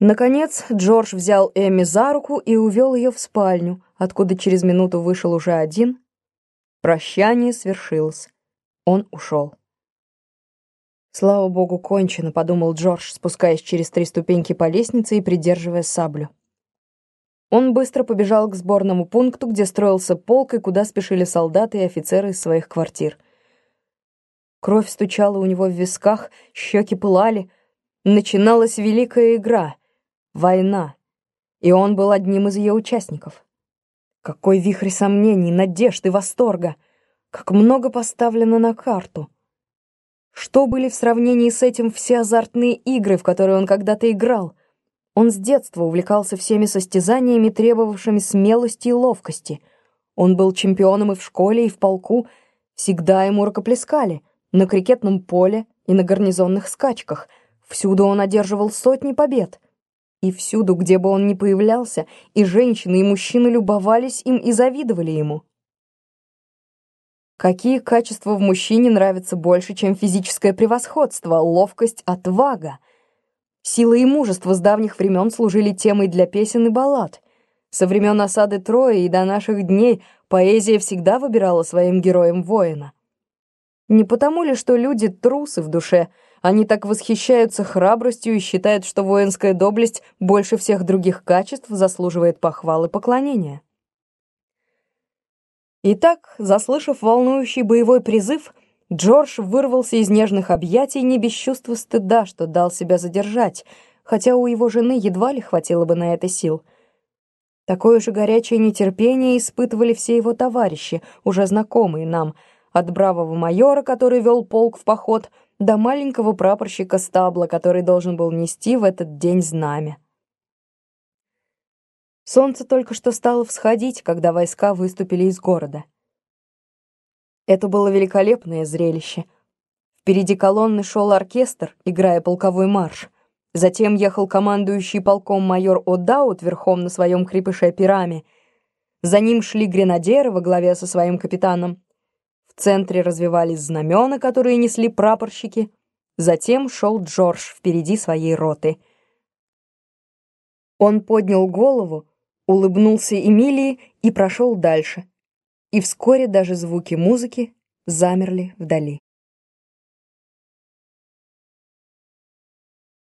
Наконец Джордж взял Эми за руку и увел ее в спальню, откуда через минуту вышел уже один. Прощание свершилось. Он ушел. «Слава богу, кончено», — подумал Джордж, спускаясь через три ступеньки по лестнице и придерживая саблю. Он быстро побежал к сборному пункту, где строился полк и куда спешили солдаты и офицеры из своих квартир. Кровь стучала у него в висках, щеки пылали. Начиналась великая игра — война, и он был одним из ее участников. Какой вихрь сомнений, надежд и восторга! Как много поставлено на карту! Что были в сравнении с этим все азартные игры, в которые он когда-то играл? Он с детства увлекался всеми состязаниями, требовавшими смелости и ловкости. Он был чемпионом и в школе, и в полку. Всегда ему рукоплескали. На крикетном поле и на гарнизонных скачках. Всюду он одерживал сотни побед. И всюду, где бы он ни появлялся, и женщины, и мужчины любовались им и завидовали ему. Какие качества в мужчине нравятся больше, чем физическое превосходство, ловкость, отвага? Сила и мужество с давних времен служили темой для песен и баллад. Со времен осады Трои и до наших дней поэзия всегда выбирала своим героем воина. Не потому ли, что люди трусы в душе — они так восхищаются храбростью и считают, что воинская доблесть больше всех других качеств заслуживает похвал и поклонения. Итак, заслышав волнующий боевой призыв, Джордж вырвался из нежных объятий не без чувства стыда, что дал себя задержать, хотя у его жены едва ли хватило бы на это сил. Такое же горячее нетерпение испытывали все его товарищи, уже знакомые нам, от бравого майора, который вел полк в поход, до маленького прапорщика стабла, который должен был нести в этот день знамя. Солнце только что стало всходить, когда войска выступили из города. Это было великолепное зрелище. Впереди колонны шел оркестр, играя полковой марш. Затем ехал командующий полком майор О'Даут верхом на своем крепыше Пираме. За ним шли гренадеры во главе со своим капитаном. В центре развивались знамена, которые несли прапорщики. Затем шел Джордж впереди своей роты. Он поднял голову, улыбнулся Эмилии и прошел дальше. И вскоре даже звуки музыки замерли вдали.